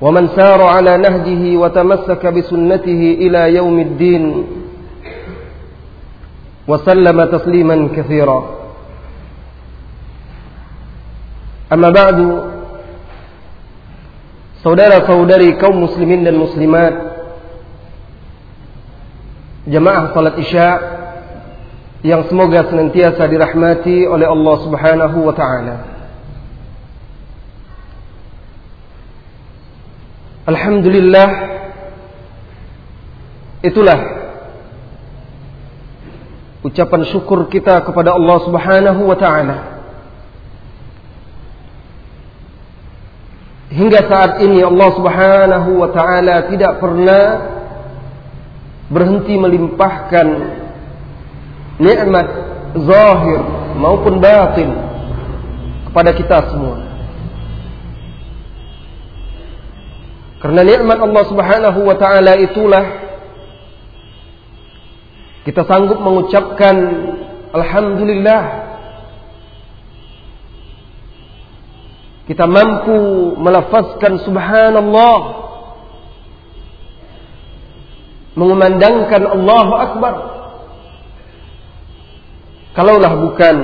ومن سار على نهجه وتمسك بسنته إلى يوم الدين وسلم تسليما كثيرا أما بعد سودار سودري كوم مسلمين للمسلمات جماعة صلاة إشاء yang semoga senantiasa لرحمتي oleh Allah Subhanahu wa. Alhamdulillah itulah ucapan syukur kita kepada Allah Subhanahu wa taala. Hingga saat ini Allah Subhanahu wa taala tidak pernah berhenti melimpahkan nikmat zahir maupun batin kepada kita semua. Karena nikmat Allah Subhanahu wa taala itulah kita sanggup mengucapkan alhamdulillah. Kita mampu melafazkan subhanallah. Mengumandangkan Allahu Akbar. Kalaulah bukan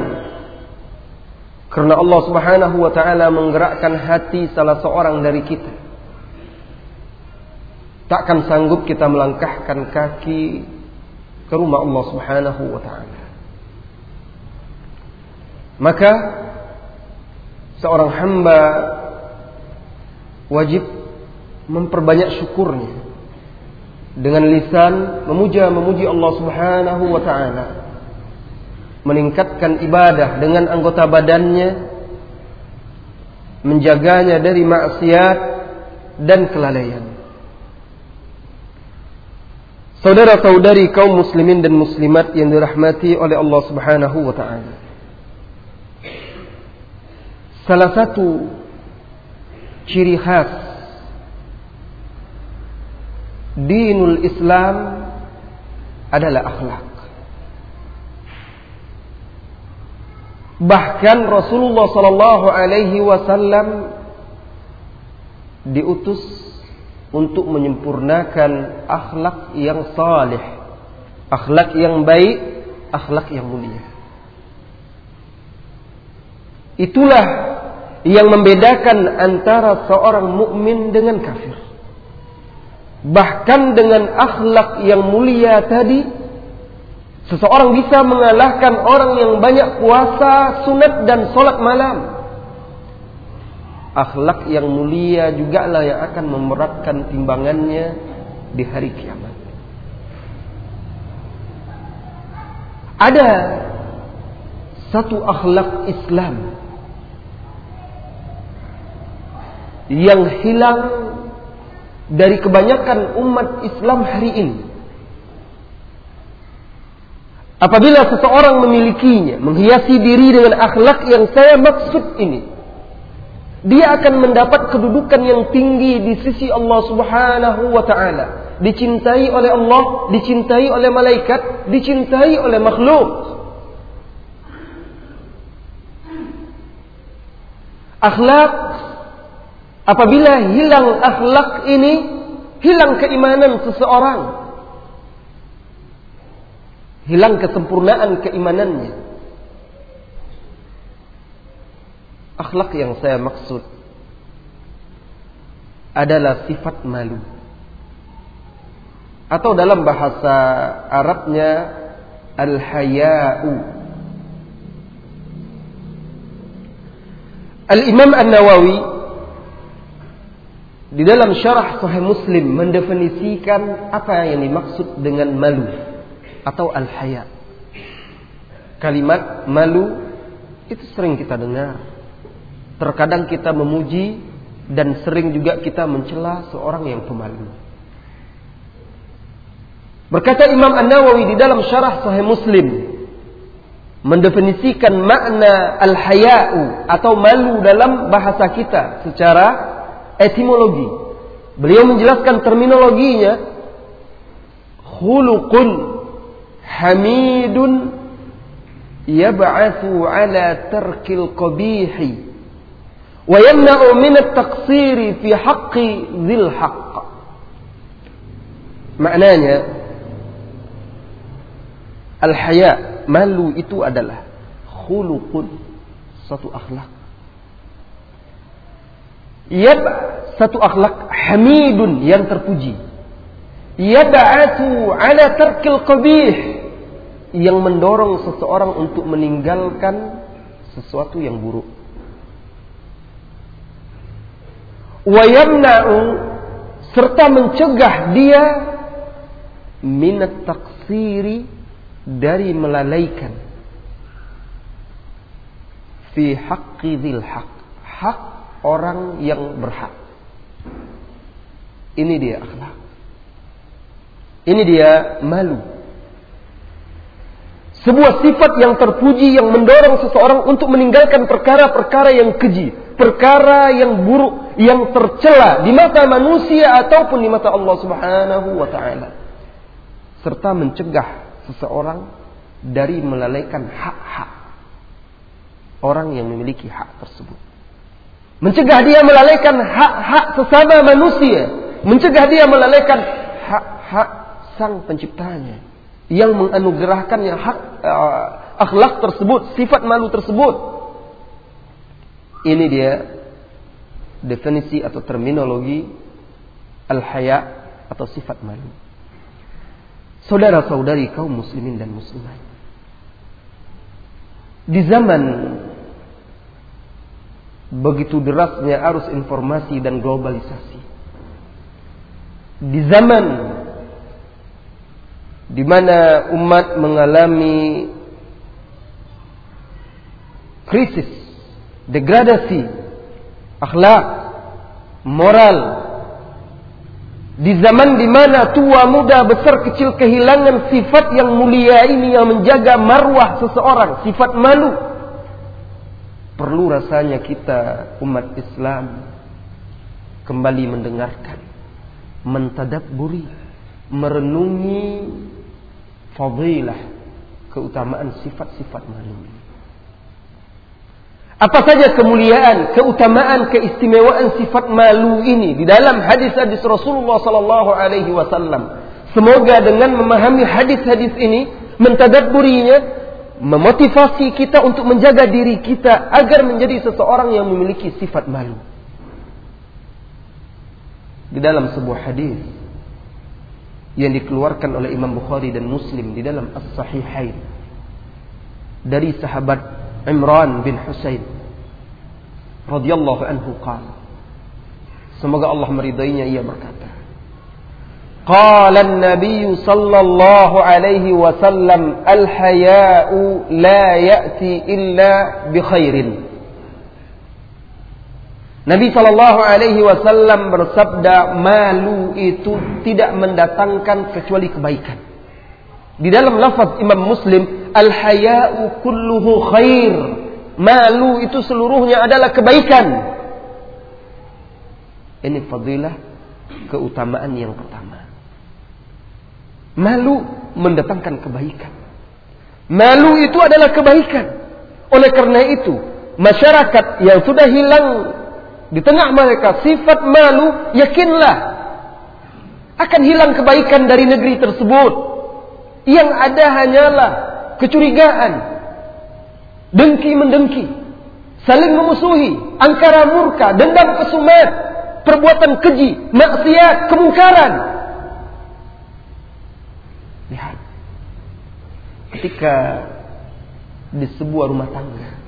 karena Allah Subhanahu wa taala menggerakkan hati salah seorang dari kita takkan sanggup kita melangkahkan kaki ke rumah Allah Subhanahu wa taala. Maka seorang hamba wajib memperbanyak syukurnya dengan lisan memuja memuji Allah Subhanahu wa taala. Meningkatkan ibadah dengan anggota badannya menjaganya dari maksiat dan kelalaian. Saudara-saudari kaum muslimin dan muslimat yang dirahmati oleh Allah Subhanahu wa taala. Salah satu ciri khas dinul Islam adalah akhlak. Bahkan Rasulullah sallallahu alaihi wasallam diutus untuk menyempurnakan akhlak yang saleh, akhlak yang baik, akhlak yang mulia. Itulah yang membedakan antara seorang mukmin dengan kafir. Bahkan dengan akhlak yang mulia tadi, seseorang bisa mengalahkan orang yang banyak puasa, sunat dan sholat malam akhlak yang mulia juga lah yang akan memeratkan timbangannya di hari kiamat. Ada satu akhlak Islam yang hilang dari kebanyakan umat Islam hari ini. Apabila seseorang memilikinya, menghiasi diri dengan akhlak yang saya maksud ini, dia akan mendapat kedudukan yang tinggi di sisi Allah Subhanahu wa taala. Dicintai oleh Allah, dicintai oleh malaikat, dicintai oleh makhluk. Akhlak apabila hilang akhlak ini, hilang keimanan seseorang. Hilang kesempurnaan keimanannya. Akhlak yang saya maksud adalah sifat malu. Atau dalam bahasa Arabnya al-haya'u. Al-Imam An-Nawawi di dalam syarah Sahih Muslim mendefinisikan apa yang dimaksud dengan malu atau al-haya. Kalimat malu itu sering kita dengar. Terkadang kita memuji dan sering juga kita mencela seorang yang pemalu. Berkata Imam An-Nawawi di dalam syarah Sahih Muslim mendefinisikan makna al-haya'u atau malu dalam bahasa kita secara etimologi. Beliau menjelaskan terminologinya. Khuluqun hamidun yab'athu ala tarkil qabihi wa yamna'u min at-taqsiri fi haqqi dhil haqq. Maknanya al-haya malu itu adalah khuluqun satu akhlak Yab satu akhlak hamidun yang terpuji. Yab'atu ala tarkil qabih yang mendorong seseorang untuk meninggalkan sesuatu yang buruk. Wa yamna'u serta mencegah dia minat taksiri dari melalaikan fi haqqi dzil haq hak orang yang berhak. Ini dia akhlak. Ini dia malu. Sebuah sifat yang terpuji yang mendorong seseorang untuk meninggalkan perkara-perkara yang keji, perkara yang buruk, yang tercela di mata manusia ataupun di mata Allah Subhanahu wa taala. Serta mencegah seseorang dari melalaikan hak-hak orang yang memiliki hak tersebut. Mencegah dia melalaikan hak-hak sesama manusia. Mencegah dia melalaikan hak-hak sang penciptanya. Yang menganugerahkannya hak uh, akhlak tersebut, sifat malu tersebut. Ini dia definisi atau terminologi al-haya atau sifat malu. Saudara-saudari kaum muslimin dan muslimat. Di zaman begitu derasnya arus informasi dan globalisasi. Di zaman di mana umat mengalami krisis, degradasi, akhlak, moral, di zaman di mana tua muda besar kecil kehilangan sifat yang mulia ini yang menjaga marwah seseorang, sifat malu, perlu rasanya kita umat Islam kembali mendengarkan, mentadaburi, merenungi fadilah keutamaan sifat-sifat malu Apa saja kemuliaan, keutamaan, keistimewaan sifat malu ini di dalam hadis-hadis Rasulullah sallallahu alaihi wasallam. Semoga dengan memahami hadis-hadis ini, mentadaburinya, memotivasi kita untuk menjaga diri kita agar menjadi seseorang yang memiliki sifat malu. Di dalam sebuah hadis yang dikeluarkan oleh Imam Bukhari dan Muslim di dalam As-Sahihain. Dari sahabat Imran bin Husain radhiyallahu anhu qala Semoga Allah meridainya ia berkata. Qala an-nabiy sallallahu alaihi wasallam al-haya'u la ya'ti illa bi khairin. Nabi Shallallahu Alaihi Wasallam bersabda, malu itu tidak mendatangkan kecuali kebaikan. Di dalam lafaz Imam Muslim, al hayau kulluhu khair. Malu itu seluruhnya adalah kebaikan. Ini fadilah keutamaan yang pertama. Malu mendatangkan kebaikan. Malu itu adalah kebaikan. Oleh karena itu, masyarakat yang sudah hilang di tengah mereka sifat malu, yakinlah akan hilang kebaikan dari negeri tersebut. Yang ada hanyalah kecurigaan, dengki mendengki, saling memusuhi, angkara murka, dendam kesumat, perbuatan keji, maksiat, kemungkaran. Lihat. Ketika di sebuah rumah tangga.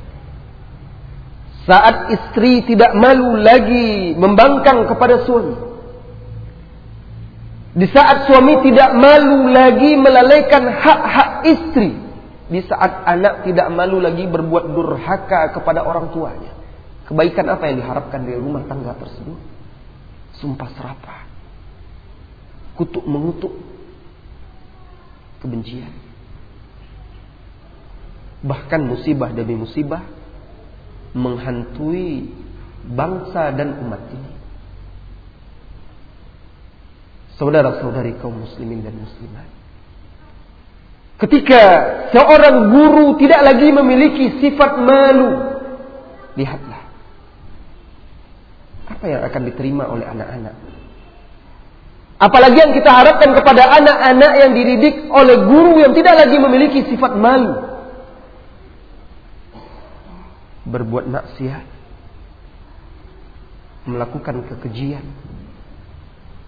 Saat istri tidak malu lagi membangkang kepada suami. Di saat suami tidak malu lagi melalaikan hak-hak istri. Di saat anak tidak malu lagi berbuat durhaka kepada orang tuanya. Kebaikan apa yang diharapkan dari rumah tangga tersebut? Sumpah serapah. Kutuk mengutuk. Kebencian. Bahkan musibah demi musibah menghantui bangsa dan umat ini. Saudara-saudari kaum muslimin dan muslimat. Ketika seorang guru tidak lagi memiliki sifat malu, lihatlah apa yang akan diterima oleh anak-anak. Apalagi yang kita harapkan kepada anak-anak yang dididik oleh guru yang tidak lagi memiliki sifat malu berbuat maksiat, melakukan kekejian,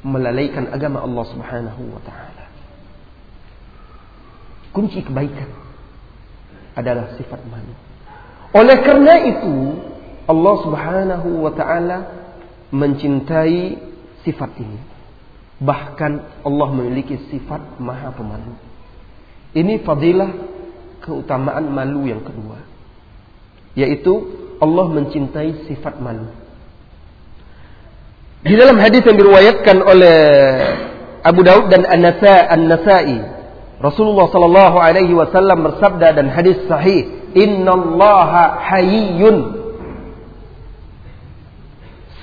melalaikan agama Allah Subhanahu wa taala. Kunci kebaikan adalah sifat malu. Oleh karena itu, Allah Subhanahu wa taala mencintai sifat ini. Bahkan Allah memiliki sifat Maha Pemalu. Ini fadilah keutamaan malu yang kedua yaitu Allah mencintai sifat malu. Di dalam hadis yang diriwayatkan oleh Abu Daud dan An-Nasa'i, Rasulullah sallallahu alaihi wasallam bersabda dan hadis sahih, "Innallaha hayyun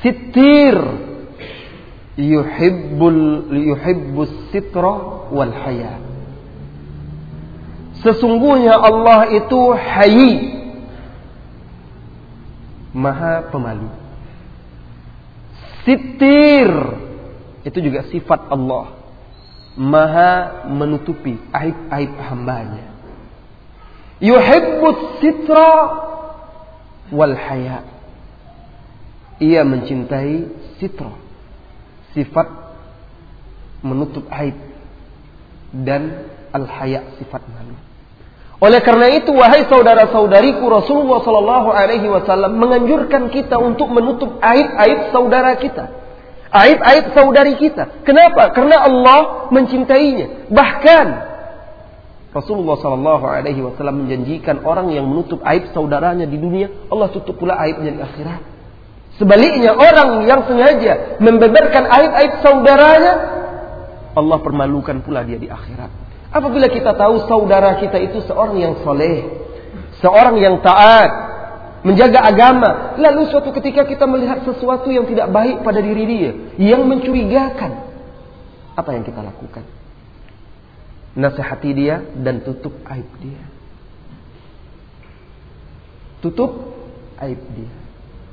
sittir yuhibbul yuhibbus sitra wal haya." Sesungguhnya Allah itu hayy maha pemalu. Sitir itu juga sifat Allah. Maha menutupi aib-aib hambanya. Yuhibbus sitra wal haya. Ia mencintai sitra. Sifat menutup aib. Dan al-haya sifat malu. Oleh karena itu, wahai saudara-saudariku, Rasulullah Shallallahu Alaihi Wasallam menganjurkan kita untuk menutup aib-aib saudara kita, aib-aib saudari kita. Kenapa? Karena Allah mencintainya. Bahkan Rasulullah Shallallahu Alaihi Wasallam menjanjikan orang yang menutup aib saudaranya di dunia, Allah tutup pula aibnya di akhirat. Sebaliknya orang yang sengaja membeberkan aib-aib saudaranya, Allah permalukan pula dia di akhirat. Apabila kita tahu saudara kita itu seorang yang soleh, seorang yang taat, menjaga agama, lalu suatu ketika kita melihat sesuatu yang tidak baik pada diri dia, yang mencurigakan, apa yang kita lakukan? Nasihati dia dan tutup aib dia. Tutup aib dia.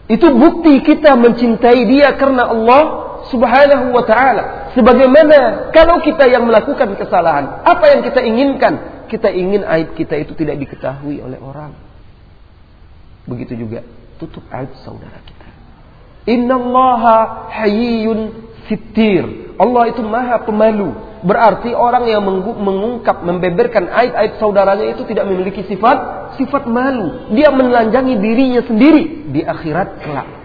Itu bukti kita mencintai dia karena Allah Subhanahu wa taala. Sebagaimana kalau kita yang melakukan kesalahan, apa yang kita inginkan? Kita ingin aib kita itu tidak diketahui oleh orang. Begitu juga tutup aib saudara kita. Innallaha hayyun sittir. Allah itu maha pemalu. Berarti orang yang mengungkap, membeberkan aib-aib saudaranya itu tidak memiliki sifat sifat malu. Dia menelanjangi dirinya sendiri di akhirat kelak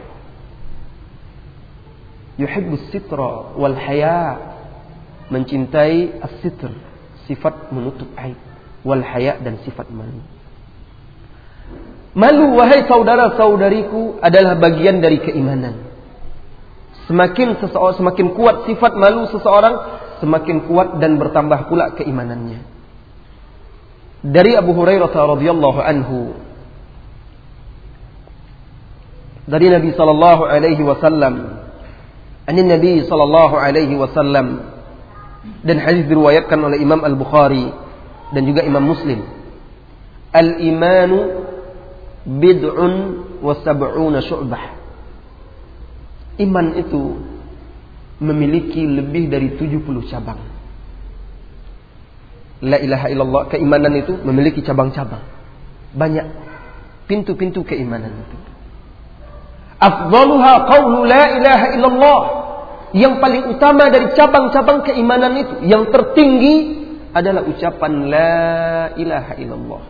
yuhibbus sitra wal haya mencintai as-sitr sifat menutup aib wal haya dan sifat malu. Malu wahai saudara-saudariku adalah bagian dari keimanan. Semakin seseorang semakin kuat sifat malu seseorang semakin kuat dan bertambah pula keimanannya. Dari Abu Hurairah radhiyallahu anhu dari Nabi sallallahu alaihi wasallam an Nabi sallallahu alaihi wasallam dan hadis diriwayatkan oleh Imam Al-Bukhari dan juga Imam Muslim. Al-imanu bid'un wa sab'una syu'bah. Iman itu memiliki lebih dari 70 cabang. La ilaha illallah, keimanan itu memiliki cabang-cabang. Banyak pintu-pintu keimanan itu. Afdaluha qawlu la ilaha illallah. Yang paling utama dari cabang-cabang keimanan itu, yang tertinggi adalah ucapan la ilaha illallah.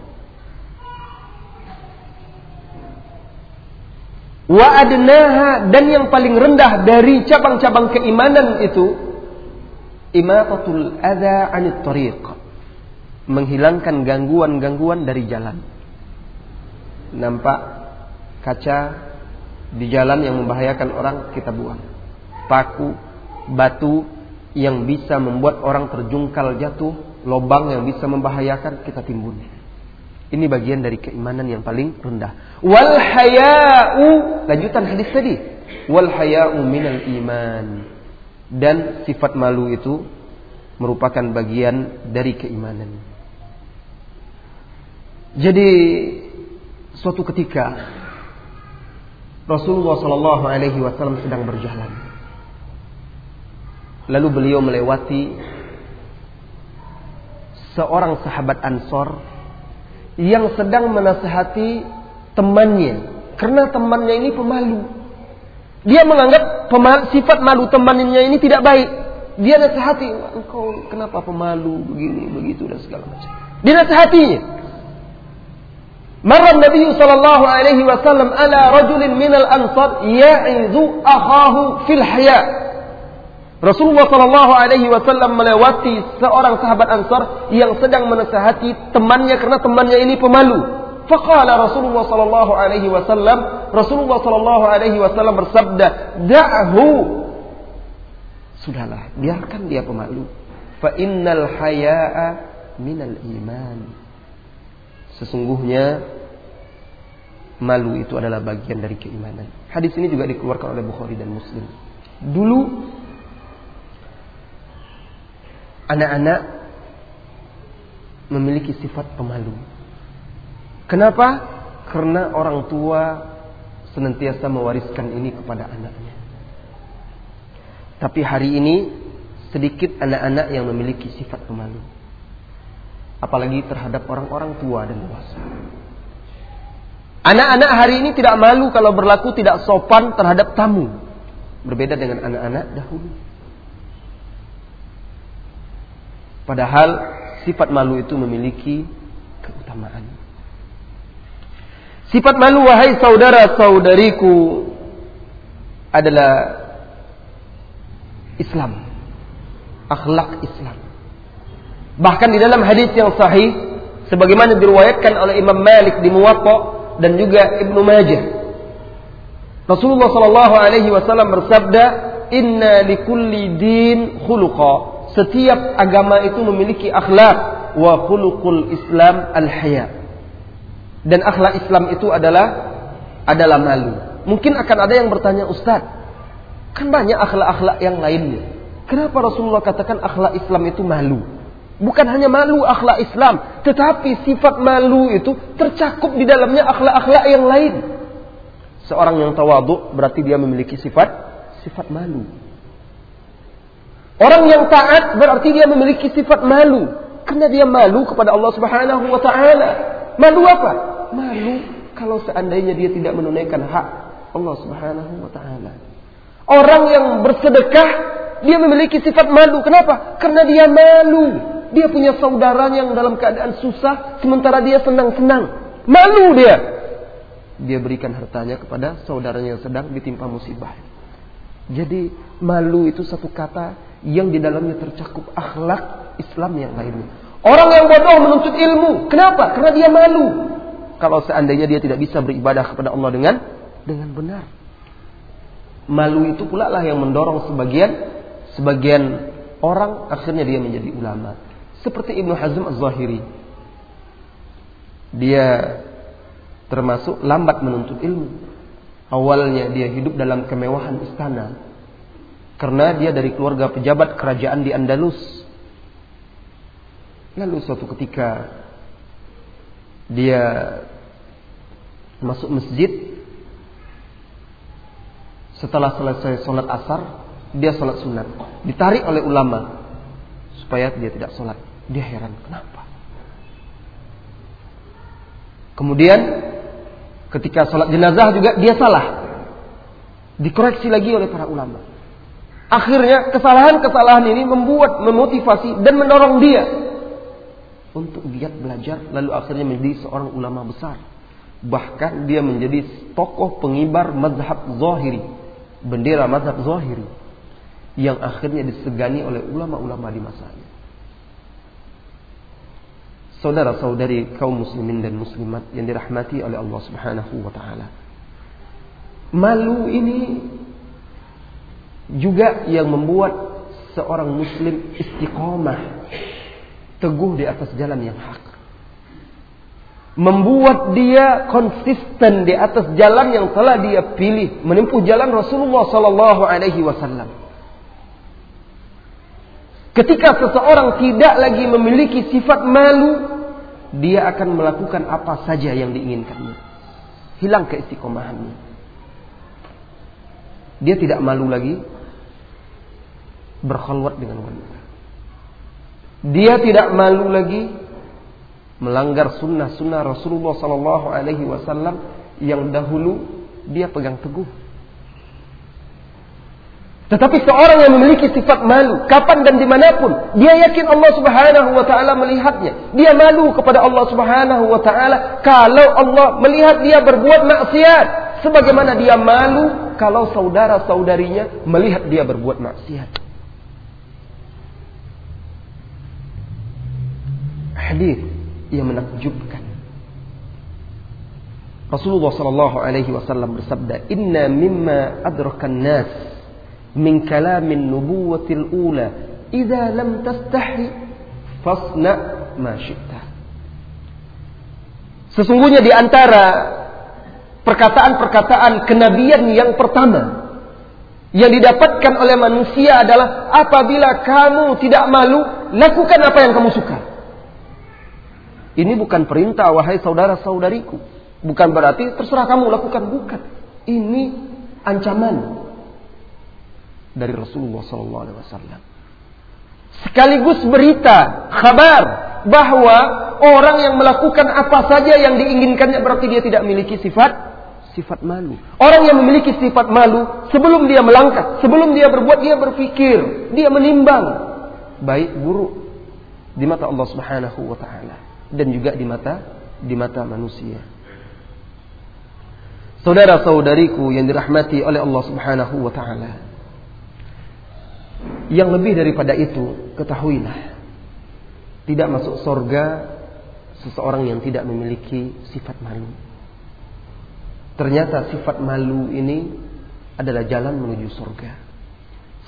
Wa adnaha dan yang paling rendah dari cabang-cabang keimanan itu imatatul adza 'anit tariq. Menghilangkan gangguan-gangguan dari jalan. Nampak kaca di jalan yang membahayakan orang kita buang. Paku, batu yang bisa membuat orang terjungkal jatuh, lobang yang bisa membahayakan kita timbun. Ini bagian dari keimanan yang paling rendah. Wal haya'u lanjutan hadis tadi. Wal haya'u minal iman. Dan sifat malu itu merupakan bagian dari keimanan. Jadi suatu ketika Rasulullah Shallallahu Alaihi Wasallam sedang berjalan. Lalu beliau melewati seorang sahabat Ansor yang sedang menasehati temannya karena temannya ini pemalu. Dia menganggap sifat malu temannya ini tidak baik. Dia nasihati, engkau kenapa pemalu begini begitu dan segala macam. Dia nasihatinya. Marra Nabi sallallahu alaihi wasallam ala rajulin minal ansar ya'idu akhahu fil haya. Rasulullah sallallahu alaihi wasallam melewati seorang sahabat Ansar yang sedang menasihati temannya karena temannya ini pemalu. Faqala Rasulullah sallallahu alaihi wasallam, Rasulullah sallallahu alaihi wasallam bersabda, "Da'hu." Sudahlah, biarkan dia pemalu. Fa innal haya'a minal iman. Sesungguhnya malu itu adalah bagian dari keimanan. Hadis ini juga dikeluarkan oleh Bukhari dan Muslim. Dulu anak-anak memiliki sifat pemalu. Kenapa? Karena orang tua senantiasa mewariskan ini kepada anaknya. Tapi hari ini sedikit anak-anak yang memiliki sifat pemalu apalagi terhadap orang-orang tua dan dewasa. Anak-anak hari ini tidak malu kalau berlaku tidak sopan terhadap tamu. Berbeda dengan anak-anak dahulu. Padahal sifat malu itu memiliki keutamaan. Sifat malu wahai saudara-saudariku adalah Islam. Akhlak Islam. Bahkan di dalam hadis yang sahih sebagaimana diriwayatkan oleh Imam Malik di Muwatta dan juga Ibnu Majah. Rasulullah sallallahu alaihi wasallam bersabda, "Inna likulli din khuluqa." Setiap agama itu memiliki akhlak wa khuluqul Islam al-haya. Dan akhlak Islam itu adalah adalah malu. Mungkin akan ada yang bertanya, "Ustaz, kan banyak akhlak-akhlak yang lainnya. Kenapa Rasulullah katakan akhlak Islam itu malu?" Bukan hanya malu akhlak Islam, tetapi sifat malu itu tercakup di dalamnya akhlak-akhlak yang lain. Seorang yang tawaduk berarti dia memiliki sifat sifat malu. Orang yang taat berarti dia memiliki sifat malu karena dia malu kepada Allah Subhanahu wa taala. Malu apa? Malu kalau seandainya dia tidak menunaikan hak Allah Subhanahu wa taala. Orang yang bersedekah dia memiliki sifat malu. Kenapa? Karena dia malu dia punya saudaranya yang dalam keadaan susah, sementara dia senang-senang. Malu dia. Dia berikan hartanya kepada saudaranya yang sedang ditimpa musibah. Jadi malu itu satu kata yang di dalamnya tercakup akhlak Islam yang lainnya. Orang yang bodoh menuntut ilmu. Kenapa? Karena dia malu. Kalau seandainya dia tidak bisa beribadah kepada Allah dengan dengan benar. Malu itu pula lah yang mendorong sebagian sebagian orang akhirnya dia menjadi ulama. Seperti Ibnu Hazm Az-Zahiri. Dia termasuk lambat menuntut ilmu. Awalnya dia hidup dalam kemewahan istana. Karena dia dari keluarga pejabat kerajaan di Andalus. Lalu suatu ketika dia masuk masjid setelah selesai sholat asar dia sholat sunat ditarik oleh ulama supaya dia tidak sholat dia heran, kenapa? Kemudian ketika sholat jenazah juga dia salah. Dikoreksi lagi oleh para ulama. Akhirnya kesalahan-kesalahan ini membuat memotivasi dan mendorong dia untuk giat belajar lalu akhirnya menjadi seorang ulama besar. Bahkan dia menjadi tokoh pengibar mazhab zahiri, bendera mazhab zahiri yang akhirnya disegani oleh ulama-ulama di masanya. Saudara-saudari kaum muslimin dan muslimat yang dirahmati oleh Allah Subhanahu wa taala. Malu ini juga yang membuat seorang muslim istiqomah teguh di atas jalan yang hak membuat dia konsisten di atas jalan yang telah dia pilih menempuh jalan Rasulullah sallallahu alaihi wasallam ketika seseorang tidak lagi memiliki sifat malu dia akan melakukan apa saja yang diinginkannya hilang keistiqomahannya dia tidak malu lagi berkhalwat dengan wanita. Dia tidak malu lagi melanggar sunnah-sunnah Rasulullah Sallallahu Alaihi Wasallam yang dahulu dia pegang teguh. Tetapi seorang yang memiliki sifat malu, kapan dan di mana pun, dia yakin Allah Subhanahu Wa Taala melihatnya. Dia malu kepada Allah Subhanahu Wa Taala kalau Allah melihat dia berbuat maksiat, sebagaimana dia malu kalau saudara-saudarinya melihat dia berbuat maksiat. hadis yang menakjubkan. Rasulullah sallallahu alaihi wasallam bersabda, "Inna mimma adrakan nas min kalamin nubuwatil ula, idza lam tastahi fasna ma syi'ta." Sesungguhnya di antara perkataan-perkataan kenabian yang pertama yang didapatkan oleh manusia adalah apabila kamu tidak malu, lakukan apa yang kamu suka. Ini bukan perintah wahai saudara-saudariku. Bukan berarti terserah kamu lakukan, bukan. Ini ancaman dari Rasulullah SAW. Sekaligus berita, kabar bahwa orang yang melakukan apa saja yang diinginkannya berarti dia tidak memiliki sifat sifat malu. Orang yang memiliki sifat malu sebelum dia melangkah, sebelum dia berbuat dia berpikir, dia menimbang baik buruk di mata Allah Subhanahu wa taala dan juga di mata di mata manusia. Saudara-saudariku yang dirahmati oleh Allah Subhanahu wa taala. Yang lebih daripada itu, ketahuilah tidak masuk surga seseorang yang tidak memiliki sifat malu. Ternyata sifat malu ini adalah jalan menuju surga.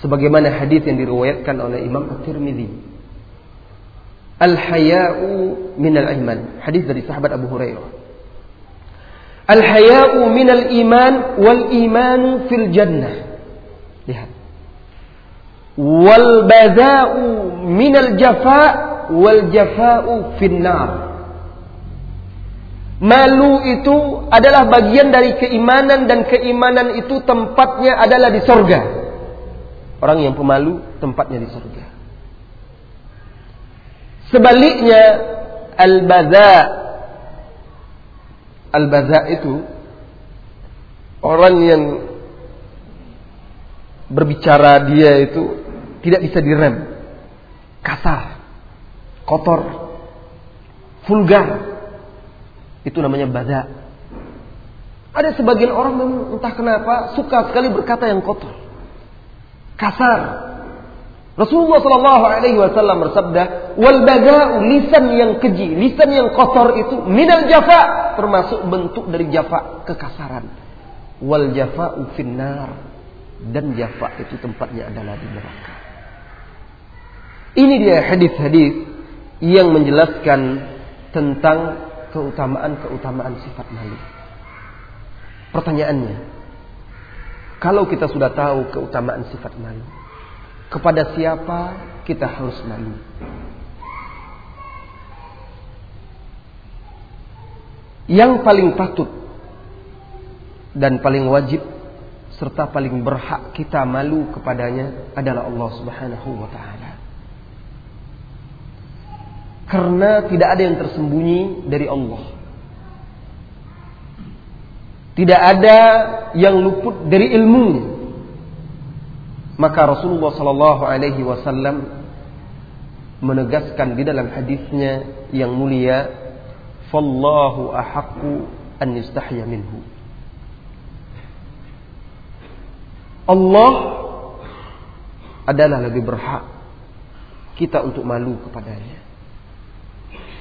Sebagaimana hadis yang diriwayatkan oleh Imam At-Tirmidzi Al-haya'u minal iman. Hadis dari sahabat Abu Hurairah. Al-haya'u minal iman wal imanu fil jannah. Lihat. Wal bada'u minal jafa' wal jafa'u fil nar. Malu itu adalah bagian dari keimanan dan keimanan itu tempatnya adalah di sorga. Orang yang pemalu tempatnya di sorga. Sebaliknya al-baza al-baza itu orang yang berbicara dia itu tidak bisa direm. Kasar, kotor, vulgar. Itu namanya baza. Ada sebagian orang memang entah kenapa suka sekali berkata yang kotor. Kasar, Rasulullah Shallallahu Alaihi Wasallam bersabda, wal baga'u lisan yang keji, lisan yang kotor itu minal jafa termasuk bentuk dari jafa kekasaran. Wal jafa'u finnar dan jafa itu tempatnya adalah di neraka. Ini dia hadis-hadis yang menjelaskan tentang keutamaan-keutamaan sifat malu. Pertanyaannya, kalau kita sudah tahu keutamaan sifat malu, kepada siapa kita harus malu. Yang paling patut dan paling wajib serta paling berhak kita malu kepadanya adalah Allah Subhanahu wa taala. Karena tidak ada yang tersembunyi dari Allah. Tidak ada yang luput dari ilmunya. Maka Rasulullah Sallallahu Alaihi Wasallam menegaskan di dalam hadisnya yang mulia, "Fallahu ahaqqu an yustahya minhu." Allah adalah lebih berhak kita untuk malu kepadanya.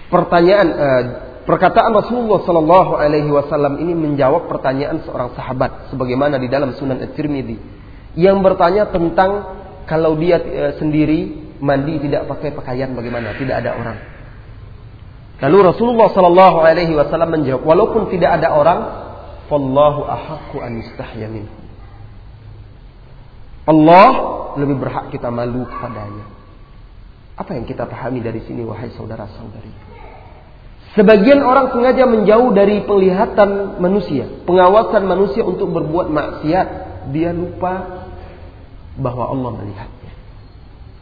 Pertanyaan uh, perkataan Rasulullah Sallallahu Alaihi Wasallam ini menjawab pertanyaan seorang sahabat, sebagaimana di dalam Sunan At-Tirmidzi yang bertanya tentang kalau dia uh, sendiri mandi tidak pakai pakaian bagaimana? Tidak ada orang. Lalu Rasulullah Sallallahu Alaihi Wasallam menjawab, walaupun tidak ada orang, an Allah lebih berhak kita malu kepadanya. Apa yang kita pahami dari sini wahai saudara-saudari? Sebagian orang sengaja menjauh dari penglihatan manusia, pengawasan manusia untuk berbuat maksiat. Dia lupa bahwa Allah melihatnya.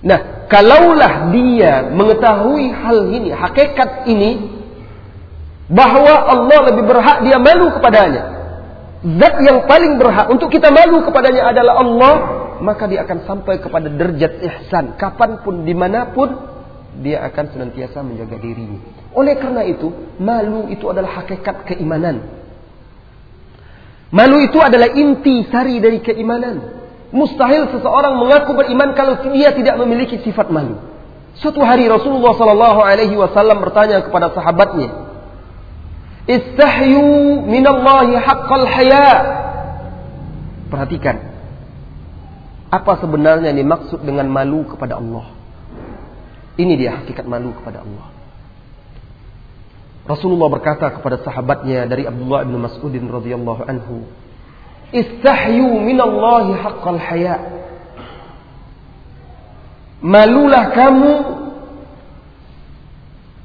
Nah, kalaulah dia mengetahui hal ini, hakikat ini, bahwa Allah lebih berhak dia malu kepadanya. Zat yang paling berhak untuk kita malu kepadanya adalah Allah maka dia akan sampai kepada derajat ihsan. Kapan pun, di mana pun, dia akan senantiasa menjaga dirinya. Oleh karena itu, malu itu adalah hakikat keimanan. Malu itu adalah inti sari dari keimanan. Mustahil seseorang mengaku beriman kalau dia tidak memiliki sifat malu. Suatu hari Rasulullah Sallallahu Alaihi Wasallam bertanya kepada sahabatnya, Istahyu minallahi haqqal haya. Perhatikan, apa sebenarnya yang dimaksud dengan malu kepada Allah? Ini dia hakikat malu kepada Allah. Rasulullah berkata kepada sahabatnya dari Abdullah bin Mas'udin radhiyallahu anhu, "Istahyu minallahi haqqal haya." Malulah kamu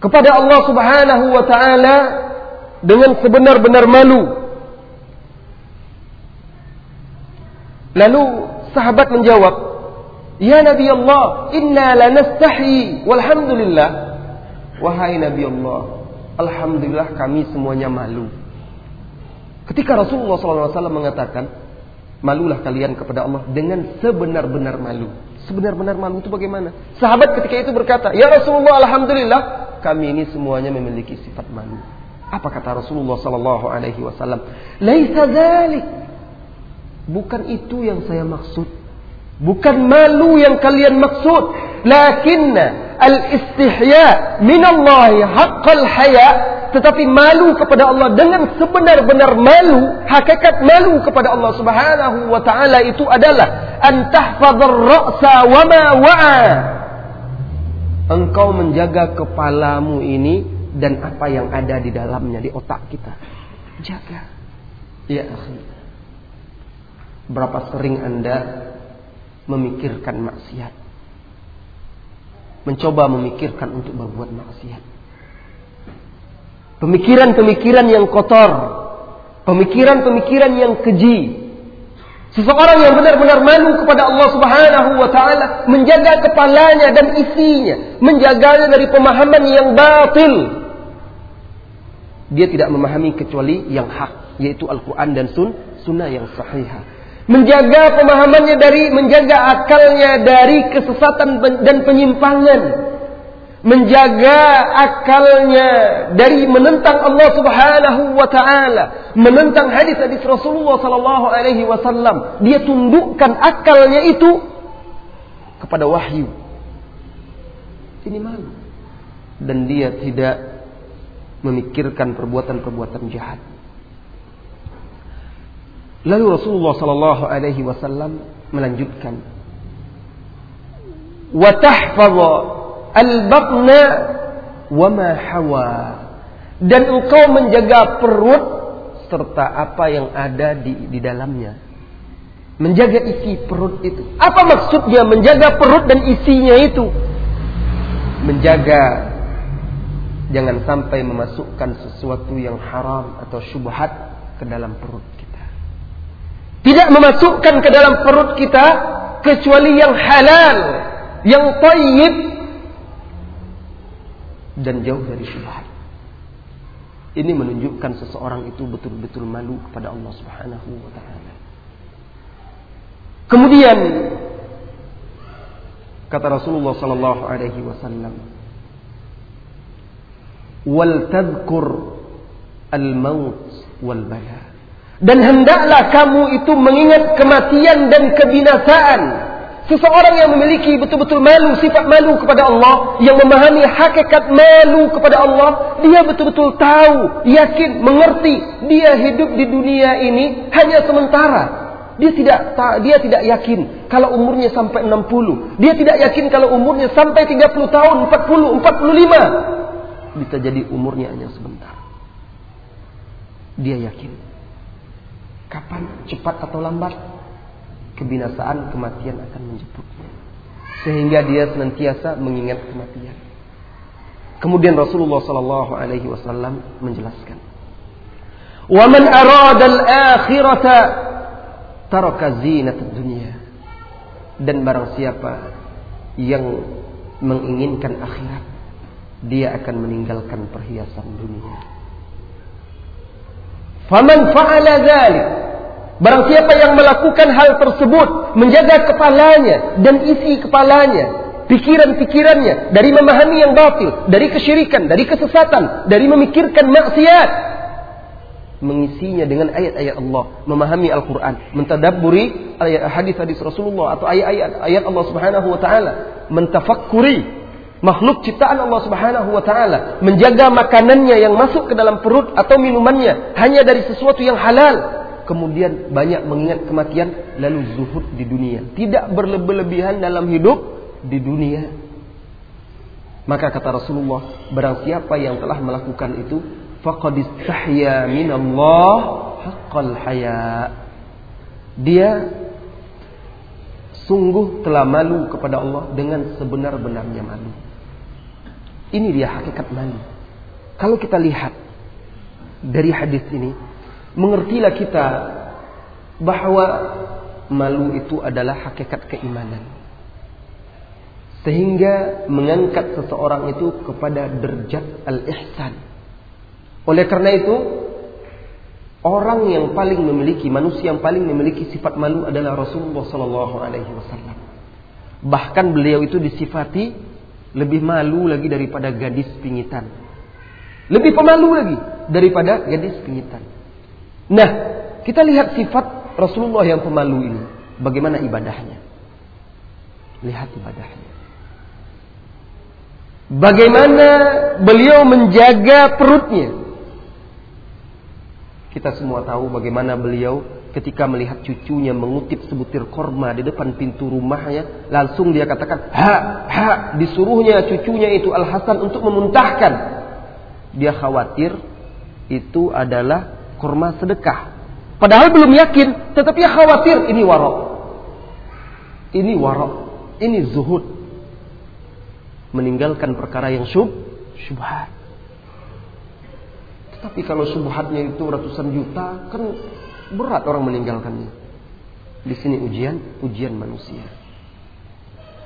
kepada Allah Subhanahu wa taala dengan sebenar-benar malu. Lalu Sahabat menjawab, Ya Nabi Allah, inna lanastahi walhamdulillah. Wahai Nabi Allah, Alhamdulillah kami semuanya malu. Ketika Rasulullah SAW mengatakan, malulah kalian kepada Allah dengan sebenar-benar malu. Sebenar-benar malu itu bagaimana? Sahabat ketika itu berkata, Ya Rasulullah, Alhamdulillah, kami ini semuanya memiliki sifat malu. Apa kata Rasulullah Sallallahu Alaihi Wasallam? Bukan itu yang saya maksud. Bukan malu yang kalian maksud. Lakinna al-istihya minallahi haqqal haya. Tetapi malu kepada Allah dengan sebenar-benar malu. Hakikat malu kepada Allah subhanahu wa ta'ala itu adalah. Antahfadhar ra'sa wa ma wa'a. Engkau menjaga kepalamu ini dan apa yang ada di dalamnya, di otak kita. Jaga. Ya akhi. Berapa sering Anda memikirkan maksiat? Mencoba memikirkan untuk berbuat maksiat. Pemikiran-pemikiran yang kotor, pemikiran-pemikiran yang keji. Seseorang yang benar-benar malu kepada Allah Subhanahu wa taala, menjaga kepalanya dan isinya, menjaganya dari pemahaman yang batil. Dia tidak memahami kecuali yang hak, yaitu Al-Qur'an dan sun, sunnah yang sahihah menjaga pemahamannya dari menjaga akalnya dari kesesatan dan penyimpangan. Menjaga akalnya dari menentang Allah Subhanahu wa taala. Menentang hadis-hadis Rasulullah sallallahu alaihi wasallam. Dia tundukkan akalnya itu kepada wahyu. Ini malu. Dan dia tidak memikirkan perbuatan-perbuatan jahat Lalu Rasulullah Sallallahu Alaihi Wasallam melanjutkan, "Watahfadha al-batna wa ma hawa." Dan engkau menjaga perut serta apa yang ada di, di dalamnya. Menjaga isi perut itu. Apa maksudnya menjaga perut dan isinya itu? Menjaga jangan sampai memasukkan sesuatu yang haram atau syubhat ke dalam perut tidak memasukkan ke dalam perut kita kecuali yang halal, yang tayyib dan jauh dari syubhat. Ini menunjukkan seseorang itu betul-betul malu kepada Allah Subhanahu wa taala. Kemudian kata Rasulullah sallallahu alaihi wasallam, "Wal tadhkur al-maut wal bala." Dan hendaklah kamu itu mengingat kematian dan kebinasaan Seseorang yang memiliki betul-betul malu, sifat malu kepada Allah, yang memahami hakikat malu kepada Allah, dia betul-betul tahu, yakin, mengerti, dia hidup di dunia ini hanya sementara. Dia tidak dia tidak yakin kalau umurnya sampai 60. Dia tidak yakin kalau umurnya sampai 30 tahun, 40, 45. Bisa jadi umurnya hanya sebentar. Dia yakin. Kapan cepat atau lambat kebinasaan kematian akan menjemputnya. Sehingga dia senantiasa mengingat kematian. Kemudian Rasulullah Sallallahu Alaihi Wasallam menjelaskan, "Waman arada al-akhirata taraka zinat dunia." Dan barang siapa yang menginginkan akhirat, dia akan meninggalkan perhiasan dunia. Faman fa'ala dzalik. Barang siapa yang melakukan hal tersebut, menjaga kepalanya dan isi kepalanya, pikiran-pikirannya dari memahami yang batil, dari kesyirikan, dari kesesatan, dari memikirkan maksiat, mengisinya dengan ayat-ayat Allah, memahami Al-Qur'an, mentadabburi hadis-hadis Rasulullah atau ayat-ayat ayat Allah Subhanahu wa taala, mentafakkuri makhluk ciptaan Allah Subhanahu wa taala, menjaga makanannya yang masuk ke dalam perut atau minumannya hanya dari sesuatu yang halal, kemudian banyak mengingat kematian lalu zuhud di dunia. Tidak berlebih-lebihan dalam hidup di dunia. Maka kata Rasulullah barang siapa yang telah melakukan itu faqad istahya minallah haqqal haya. Dia sungguh telah malu kepada Allah dengan sebenar-benarnya malu ini dia hakikat malu kalau kita lihat dari hadis ini mengertilah kita bahwa malu itu adalah hakikat keimanan. Sehingga mengangkat seseorang itu kepada derajat al-ihsan. Oleh karena itu, orang yang paling memiliki, manusia yang paling memiliki sifat malu adalah Rasulullah Sallallahu Alaihi Wasallam. Bahkan beliau itu disifati lebih malu lagi daripada gadis pingitan. Lebih pemalu lagi daripada gadis pingitan. Nah, kita lihat sifat Rasulullah yang pemalu ini. Bagaimana ibadahnya? Lihat ibadahnya. Bagaimana beliau menjaga perutnya? Kita semua tahu bagaimana beliau ketika melihat cucunya mengutip sebutir korma di depan pintu rumahnya, langsung dia katakan, "Ha, ha!" Disuruhnya cucunya itu Al Hasan untuk memuntahkan. Dia khawatir itu adalah kurma sedekah. Padahal belum yakin, tetapi khawatir ini warok. Ini warok. Ini zuhud. Meninggalkan perkara yang syub, syubhat. Tetapi kalau syubhatnya itu ratusan juta, kan berat orang meninggalkannya. Di sini ujian, ujian manusia.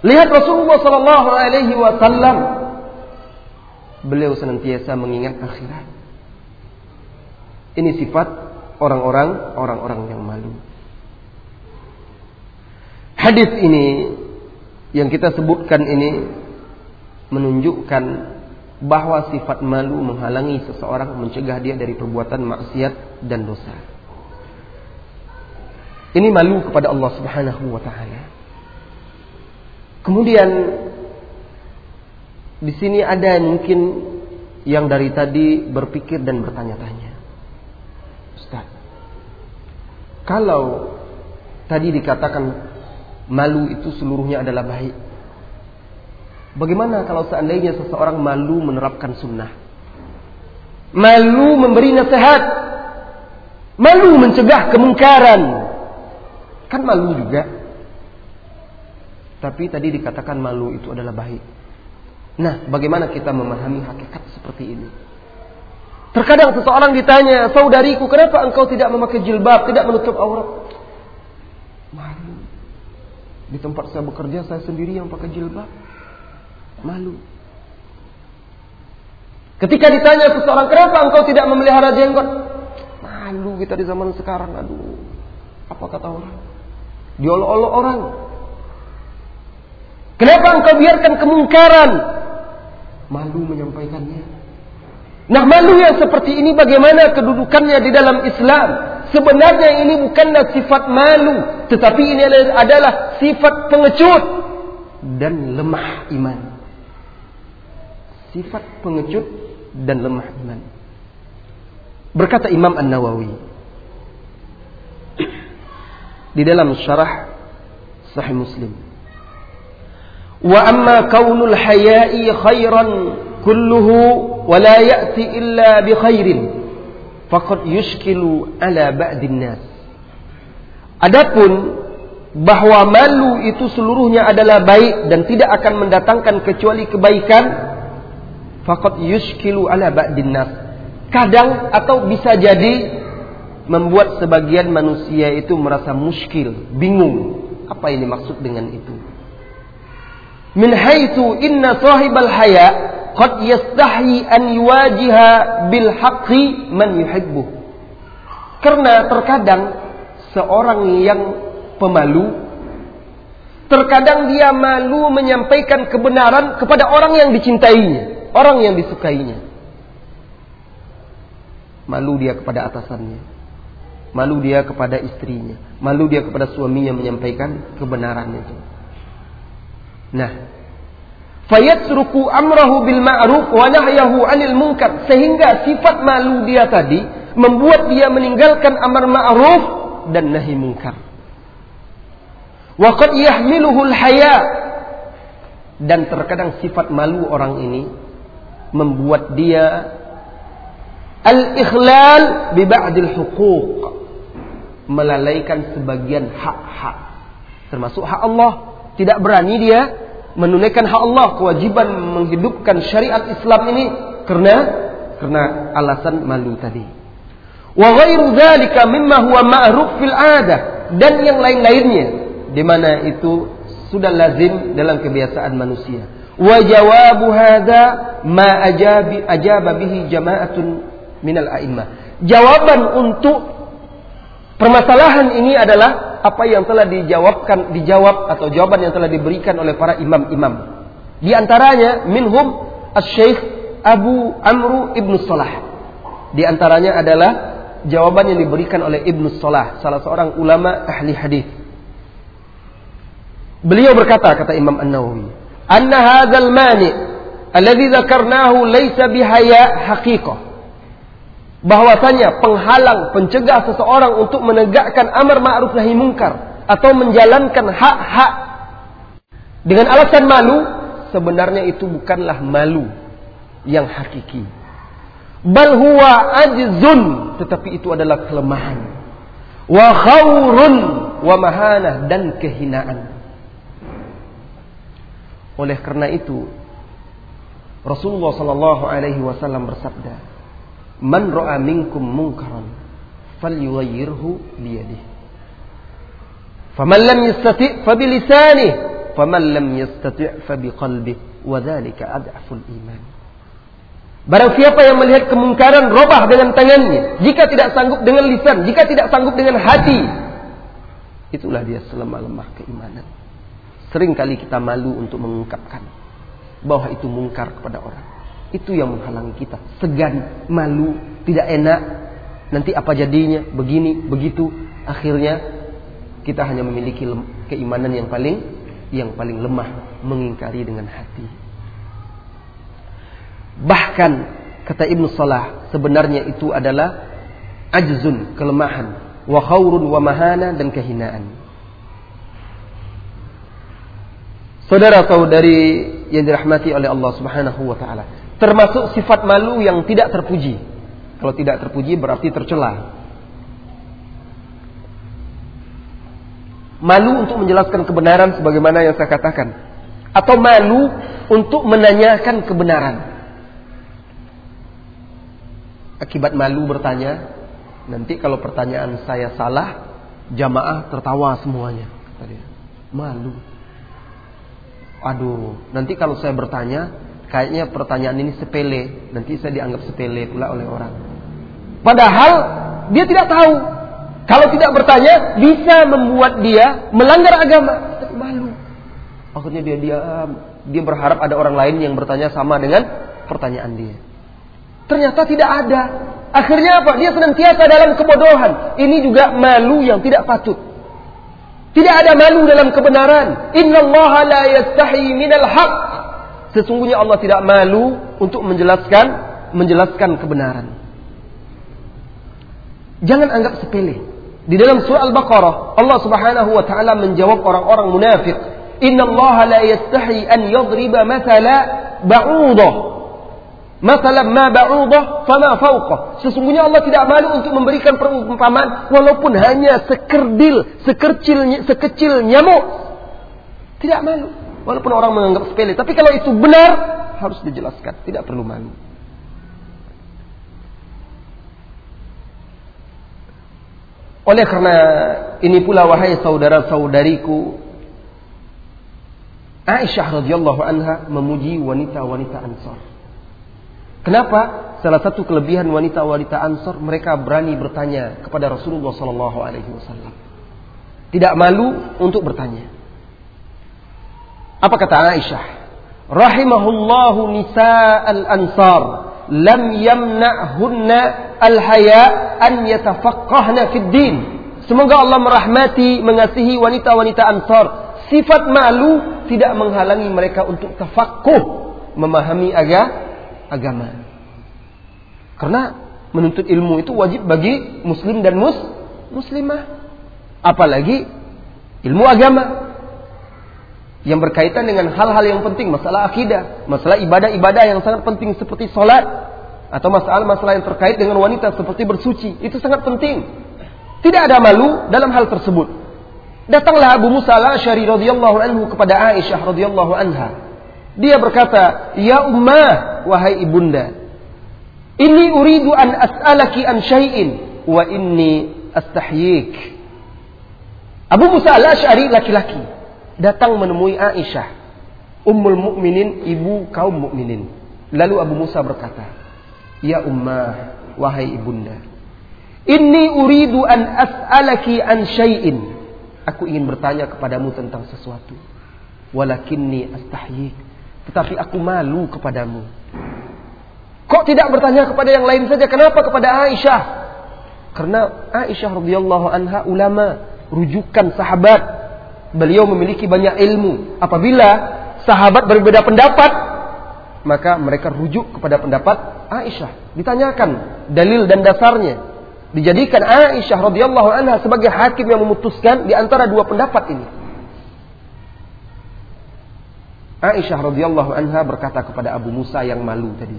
Lihat Rasulullah Sallallahu Alaihi Wasallam, beliau senantiasa mengingat akhirat. Ini sifat orang-orang orang-orang yang malu. Hadis ini yang kita sebutkan ini menunjukkan bahwa sifat malu menghalangi seseorang mencegah dia dari perbuatan maksiat dan dosa. Ini malu kepada Allah Subhanahu wa taala. Kemudian di sini ada mungkin yang dari tadi berpikir dan bertanya-tanya. Kalau tadi dikatakan malu itu seluruhnya adalah baik. Bagaimana kalau seandainya seseorang malu menerapkan sunnah? Malu memberi nasihat. Malu mencegah kemungkaran. Kan malu juga. Tapi tadi dikatakan malu itu adalah baik. Nah, bagaimana kita memahami hakikat seperti ini? Terkadang seseorang ditanya, saudariku, kenapa engkau tidak memakai jilbab, tidak menutup aurat? Malu. Di tempat saya bekerja, saya sendiri yang pakai jilbab. Malu. Ketika ditanya seseorang, kenapa engkau tidak memelihara jenggot? Malu kita di zaman sekarang, aduh. Apa kata orang? Diolok-olok orang. Kenapa engkau biarkan kemungkaran? Malu menyampaikannya. Nah malu yang seperti ini bagaimana kedudukannya di dalam Islam? Sebenarnya ini bukanlah sifat malu, tetapi ini adalah sifat pengecut dan lemah iman. Sifat pengecut dan lemah iman. Berkata Imam An-Nawawi di dalam syarah Sahih Muslim. Wa amma kaunul haya'i khairan kulluhu wa la ya'ti illa bi khairin faqad yushkilu ala ba'din nas. Adapun bahwa malu itu seluruhnya adalah baik dan tidak akan mendatangkan kecuali kebaikan faqad yushkilu ala ba'din nas. Kadang atau bisa jadi membuat sebagian manusia itu merasa muskil, bingung. Apa ini maksud dengan itu? Min haitsu inna sahibal haya qad yastahi an yuwajiha bil haqqi man yuhibbu. Karena terkadang seorang yang pemalu terkadang dia malu menyampaikan kebenaran kepada orang yang dicintainya, orang yang disukainya. Malu dia kepada atasannya malu dia kepada istrinya, malu dia kepada suaminya menyampaikan kebenaran itu. Nah, fayatsruku amrahu bil ma'ruf wa nahyahu 'anil munkar. Sehingga sifat malu dia tadi membuat dia meninggalkan amar ma'ruf dan nahi munkar. Wa qad yahmiluhu al-haya dan terkadang sifat malu orang ini membuat dia al-ikhlal bi ba'dil huquq melalaikan sebagian hak-hak. Termasuk hak Allah. Tidak berani dia menunaikan hak Allah. Kewajiban menghidupkan syariat Islam ini karena karena alasan malu tadi. Wa ghairu dzalika mimma huwa ma'ruf fil adah. Dan yang lain-lainnya. Di mana itu sudah lazim dalam kebiasaan manusia. Wa jawabu hadza ma ajabi ajaba bihi jama'atun minal a'immah jawaban untuk Permasalahan ini adalah apa yang telah dijawabkan, dijawab atau jawaban yang telah diberikan oleh para imam-imam. Di antaranya minhum Asy-Syaikh Abu Amru Ibnu Salah. Di antaranya adalah jawaban yang diberikan oleh Ibnu Salah, salah seorang ulama ahli hadis. Beliau berkata kata Imam An-Nawawi, "Anna hadzal mani alladhi dzakarnahu laysa bihaya haqiqah." Bahwasanya penghalang pencegah seseorang untuk menegakkan amar ma'ruf nahi mungkar atau menjalankan hak-hak dengan alasan malu sebenarnya itu bukanlah malu yang hakiki. Bal huwa ajzun tetapi itu adalah kelemahan. Wa khawrun wa mahanah dan kehinaan. Oleh karena itu Rasulullah sallallahu alaihi wasallam bersabda Man ra'a minkum munkaran falyughayyirhu biyadihi. Faman lam yastati' fa bilisanihi, faman lam yastati' fa biqalbihi, wa dzalika ad'aful iman. Barang siapa yang melihat kemungkaran, robah dengan tangannya. Jika tidak sanggup dengan lisan, jika tidak sanggup dengan hati, itulah dia selemah-lemah keimanan. Seringkali kita malu untuk mengungkapkan bahwa itu mungkar kepada orang. Itu yang menghalangi kita. Segan, malu, tidak enak. Nanti apa jadinya? Begini, begitu. Akhirnya kita hanya memiliki keimanan yang paling yang paling lemah mengingkari dengan hati. Bahkan kata Ibnu Salah sebenarnya itu adalah ajzun, kelemahan, wa khawrun wa mahana dan kehinaan. Saudara-saudari yang dirahmati oleh Allah Subhanahu wa taala termasuk sifat malu yang tidak terpuji. Kalau tidak terpuji berarti tercela. Malu untuk menjelaskan kebenaran sebagaimana yang saya katakan. Atau malu untuk menanyakan kebenaran. Akibat malu bertanya, nanti kalau pertanyaan saya salah, jamaah tertawa semuanya. Malu. Aduh, nanti kalau saya bertanya, kayaknya pertanyaan ini sepele, nanti saya dianggap sepele pula oleh orang. Padahal dia tidak tahu. Kalau tidak bertanya, bisa membuat dia melanggar agama. Tapi malu. Akhirnya dia diam. Dia berharap ada orang lain yang bertanya sama dengan pertanyaan dia. Ternyata tidak ada. Akhirnya apa? Dia senantiasa dalam kebodohan. Ini juga malu yang tidak patut. Tidak ada malu dalam kebenaran. Inna Allah la yastahi minal haq. Sesungguhnya Allah tidak malu untuk menjelaskan menjelaskan kebenaran. Jangan anggap sepele. Di dalam surah Al-Baqarah, Allah Subhanahu wa taala menjawab orang-orang munafik, "Inna Allah la yastahi an yadriba mathala ba'udah." Mathalan ma ba'udah fama fawqah. Sesungguhnya Allah tidak malu untuk memberikan perumpamaan walaupun hanya sekerdil, sekecil sekecil nyamuk. Tidak malu. Walaupun orang menganggap sepele, tapi kalau itu benar harus dijelaskan, tidak perlu malu. Oleh karena ini pula wahai saudara-saudariku Aisyah radhiyallahu anha memuji wanita-wanita Ansar. Kenapa? Salah satu kelebihan wanita-wanita Ansar mereka berani bertanya kepada Rasulullah sallallahu alaihi wasallam. Tidak malu untuk bertanya. Apa kata Aisyah? Rahimahullahu nisa al-ansar lam yamna'hunna al-haya an yatafaqqahna fid din. Semoga Allah merahmati, mengasihi wanita-wanita Ansar. Sifat malu tidak menghalangi mereka untuk tafaqquh, memahami aga, agama. Karena menuntut ilmu itu wajib bagi muslim dan mus, muslimah. Apalagi ilmu agama yang berkaitan dengan hal-hal yang penting, masalah akidah, masalah ibadah-ibadah yang sangat penting seperti sholat, atau masalah-masalah yang terkait dengan wanita seperti bersuci, itu sangat penting. Tidak ada malu dalam hal tersebut. Datanglah Abu Musa al-Asy'ari radhiyallahu anhu kepada Aisyah radhiyallahu anha. Dia berkata, "Ya ummah, wahai ibunda, ini uridu an as'alaki an syai'in wa inni astahyik." Abu Musa al-Asy'ari laki-laki datang menemui Aisyah, ummul mukminin, ibu kaum mukminin. Lalu Abu Musa berkata, "Ya ummah, wahai ibunda, inni uridu an as'alaki an syai'in." Aku ingin bertanya kepadamu tentang sesuatu. Walakinni astahyik. Tetapi aku malu kepadamu. Kok tidak bertanya kepada yang lain saja? Kenapa kepada Aisyah? Karena Aisyah radhiyallahu anha ulama, rujukan sahabat beliau memiliki banyak ilmu. Apabila sahabat berbeda pendapat, maka mereka rujuk kepada pendapat Aisyah. Ditanyakan dalil dan dasarnya. Dijadikan Aisyah radhiyallahu anha sebagai hakim yang memutuskan di antara dua pendapat ini. Aisyah radhiyallahu anha berkata kepada Abu Musa yang malu tadi.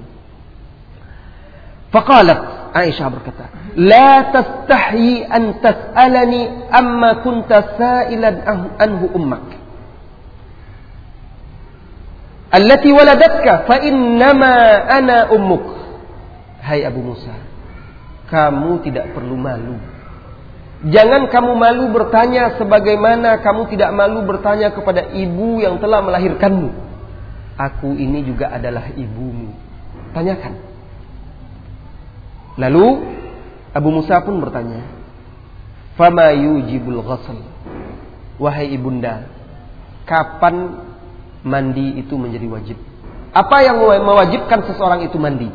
Faqalat Aisyah berkata, "La tastahyi an tas'alani amma kunta sa'ilan anhu ummak." Allati waladatka fa innama ana ummuk. Hai Abu Musa, kamu tidak perlu malu. Jangan kamu malu bertanya sebagaimana kamu tidak malu bertanya kepada ibu yang telah melahirkanmu. Aku ini juga adalah ibumu. Tanyakan. Lalu Abu Musa pun bertanya, "Fama yujibul ghusl?" Wahai ibunda, kapan mandi itu menjadi wajib? Apa yang mewajibkan seseorang itu mandi?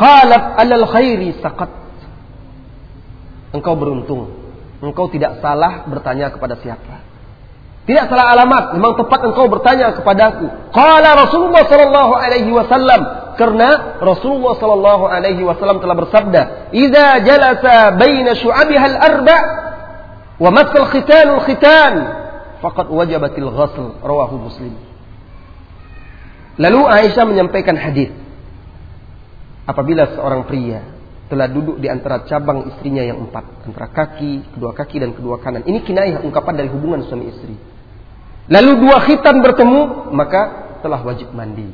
Qalat alal khairi saqat. Engkau beruntung. Engkau tidak salah bertanya kepada siapa. Tidak salah alamat, memang tepat engkau bertanya kepadaku. Qala Rasulullah sallallahu alaihi wasallam, karena Rasulullah sallallahu alaihi wasallam telah bersabda, "Idza jalasa baina syu'abiha al-arba' wa masal khitanul khitan, faqad wajabatil ghusl." Rawahu Muslim. Lalu Aisyah menyampaikan hadis. Apabila seorang pria telah duduk di antara cabang istrinya yang empat, antara kaki, kedua kaki dan kedua kanan. Ini kinayah ungkapan dari hubungan suami istri lalu dua khitan bertemu, maka telah wajib mandi.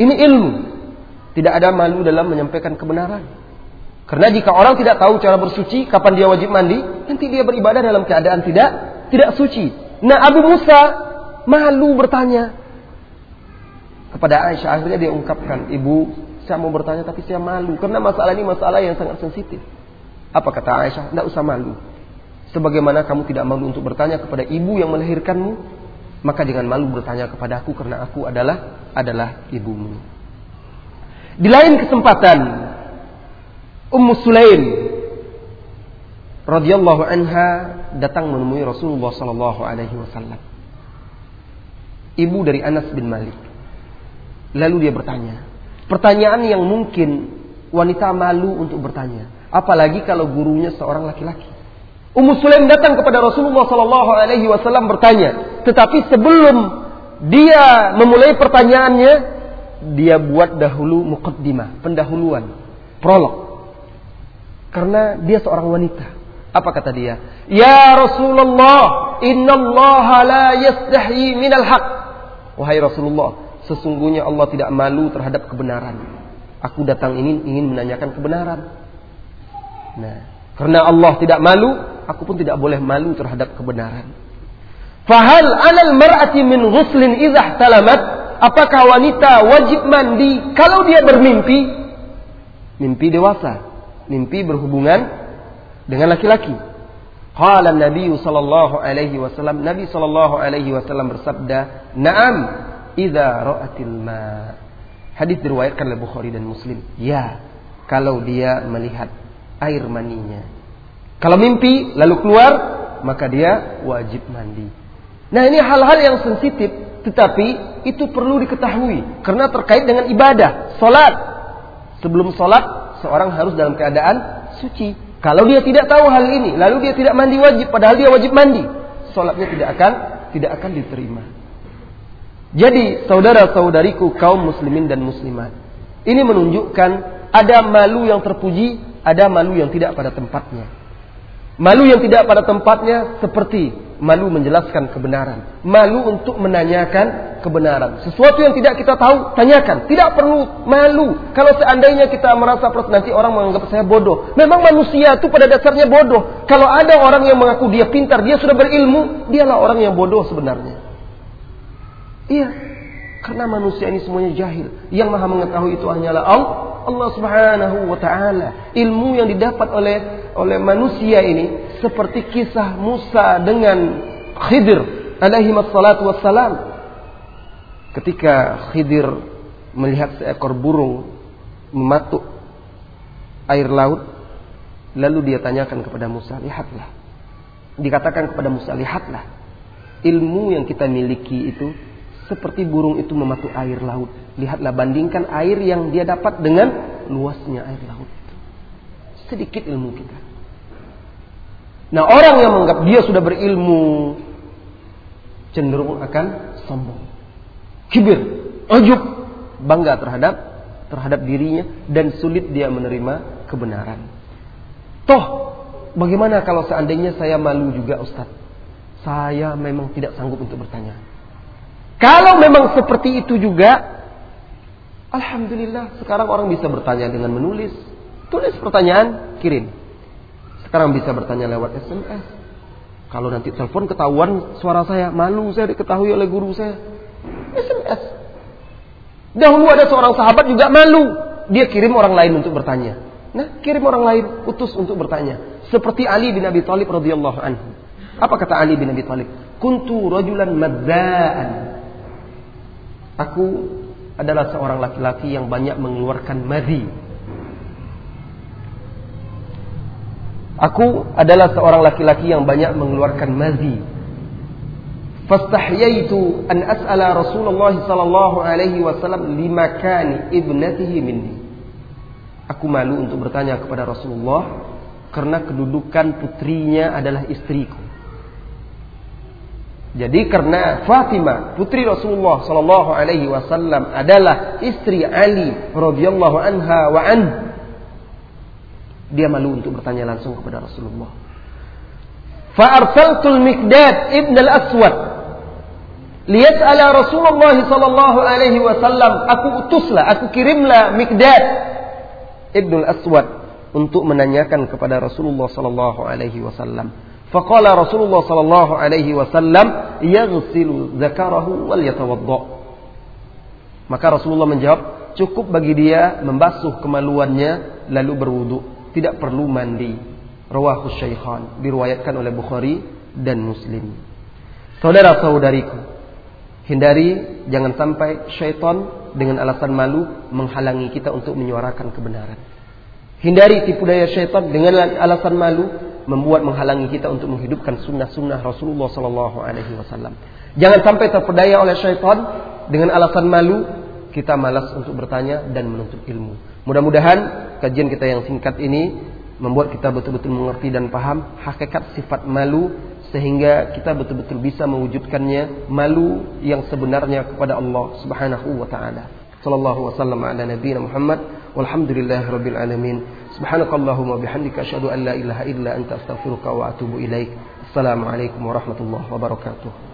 Ini ilmu. Tidak ada malu dalam menyampaikan kebenaran. Karena jika orang tidak tahu cara bersuci, kapan dia wajib mandi, nanti dia beribadah dalam keadaan tidak tidak suci. Nah Abu Musa malu bertanya kepada Aisyah. Akhirnya dia ungkapkan, ibu, saya mau bertanya tapi saya malu karena masalah ini masalah yang sangat sensitif. Apa kata Aisyah? Tidak usah malu. Sebagaimana kamu tidak malu untuk bertanya kepada ibu yang melahirkanmu, maka jangan malu bertanya kepada aku karena aku adalah adalah ibumu. Di lain kesempatan, Ummu Sulaim radhiyallahu anha datang menemui Rasulullah sallallahu alaihi wasallam. Ibu dari Anas bin Malik. Lalu dia bertanya, pertanyaan yang mungkin wanita malu untuk bertanya, apalagi kalau gurunya seorang laki-laki. Ummu Sulaim datang kepada Rasulullah wasallam bertanya, tetapi sebelum dia memulai pertanyaannya, dia buat dahulu muqaddimah, pendahuluan, prolog. Karena dia seorang wanita. Apa kata dia? Ya Rasulullah, Inna Allah la yastahi minal haq. Wahai Rasulullah, sesungguhnya Allah tidak malu terhadap kebenaran. Aku datang ini ingin menanyakan kebenaran. Nah, karena Allah tidak malu, aku pun tidak boleh malu terhadap kebenaran. Fahal anal mar'ati min ghuslin idah talamat? Apakah wanita wajib mandi kalau dia bermimpi? Mimpi dewasa, mimpi berhubungan dengan laki-laki. Qala Nabi sallallahu alaihi wasallam, Nabi sallallahu alaihi wasallam bersabda, "Na'am, idza ra'atil ma." Hadis diriwayatkan oleh Bukhari dan Muslim. Ya, kalau dia melihat air maninya. Kalau mimpi lalu keluar, maka dia wajib mandi. Nah, ini hal-hal yang sensitif, tetapi itu perlu diketahui karena terkait dengan ibadah, salat. Sebelum salat, seorang harus dalam keadaan suci. Kalau dia tidak tahu hal ini, lalu dia tidak mandi wajib, padahal dia wajib mandi, sholatnya tidak akan tidak akan diterima. Jadi saudara-saudariku kaum muslimin dan muslimat, ini menunjukkan ada malu yang terpuji, ada malu yang tidak pada tempatnya. Malu yang tidak pada tempatnya seperti malu menjelaskan kebenaran, malu untuk menanyakan kebenaran. Sesuatu yang tidak kita tahu, tanyakan. Tidak perlu malu. Kalau seandainya kita merasa nanti orang menganggap saya bodoh. Memang manusia itu pada dasarnya bodoh. Kalau ada orang yang mengaku dia pintar, dia sudah berilmu, dialah orang yang bodoh sebenarnya. Iya, karena manusia ini semuanya jahil. Yang maha mengetahui itu hanyalah Allah. Allah Subhanahu wa taala. Ilmu yang didapat oleh oleh manusia ini seperti kisah Musa dengan Khidir alaihi wassalam. Ketika Khidir melihat seekor burung mematuk air laut, lalu dia tanyakan kepada Musa, lihatlah. Dikatakan kepada Musa, lihatlah. Ilmu yang kita miliki itu seperti burung itu mematuk air laut. Lihatlah bandingkan air yang dia dapat dengan luasnya air laut. Sedikit ilmu kita. Nah orang yang menganggap dia sudah berilmu cenderung akan sombong, kibir, ujub, bangga terhadap terhadap dirinya dan sulit dia menerima kebenaran. Toh bagaimana kalau seandainya saya malu juga Ustadz? Saya memang tidak sanggup untuk bertanya. Kalau memang seperti itu juga, Alhamdulillah sekarang orang bisa bertanya dengan menulis. Tulis pertanyaan, kirim. Sekarang bisa bertanya lewat SMS. Kalau nanti telepon ketahuan suara saya, malu saya diketahui oleh guru saya. SMS. Dahulu ada seorang sahabat juga malu. Dia kirim orang lain untuk bertanya. Nah, kirim orang lain, utus untuk bertanya. Seperti Ali bin Abi Thalib radhiyallahu anhu. Apa kata Ali bin Abi Thalib? Kuntu rajulan madzaan. Aku adalah seorang laki-laki yang banyak mengeluarkan madhi Aku adalah seorang laki-laki yang banyak mengeluarkan mazi. Fastahyaitu an as'ala Rasulullah sallallahu alaihi wasallam limakani ibnatihi minni. Aku malu untuk bertanya kepada Rasulullah karena kedudukan putrinya adalah istriku. Jadi karena Fatimah putri Rasulullah sallallahu alaihi wasallam adalah istri Ali radhiyallahu anha wa anhu dia malu untuk bertanya langsung kepada Rasulullah. Fa'arsaltul Mikdad ibn al-Aswad liyas'ala Rasulullah sallallahu alaihi wasallam. Aku utuslah, aku kirimlah Mikdad ibn al-Aswad untuk menanyakan kepada Rasulullah sallallahu alaihi wasallam. Faqala Rasulullah sallallahu alaihi wasallam, yaghsilu zakarahu wal yatawadda. Maka Rasulullah menjawab, cukup bagi dia membasuh kemaluannya lalu berwudu, tidak perlu mandi. Rawahu Syaikhan, diriwayatkan oleh Bukhari dan Muslim. Saudara-saudariku, hindari jangan sampai syaitan dengan alasan malu menghalangi kita untuk menyuarakan kebenaran. Hindari tipu daya syaitan dengan alasan malu membuat menghalangi kita untuk menghidupkan sunnah-sunnah Rasulullah Sallallahu Alaihi Wasallam. Jangan sampai terpedaya oleh syaitan dengan alasan malu kita malas untuk bertanya dan menuntut ilmu. Mudah-mudahan kajian kita yang singkat ini membuat kita betul-betul mengerti dan paham hakikat sifat malu sehingga kita betul-betul bisa mewujudkannya malu yang sebenarnya kepada Allah Subhanahu wa taala. Sallallahu wasallam ala nabiyina Muhammad والحمد لله رب العالمين. سبحانك اللهم وبحمدك أشهد أن لا إله إلا أنت أستغفرك وأتوب إليك. السلام عليكم ورحمة الله وبركاته.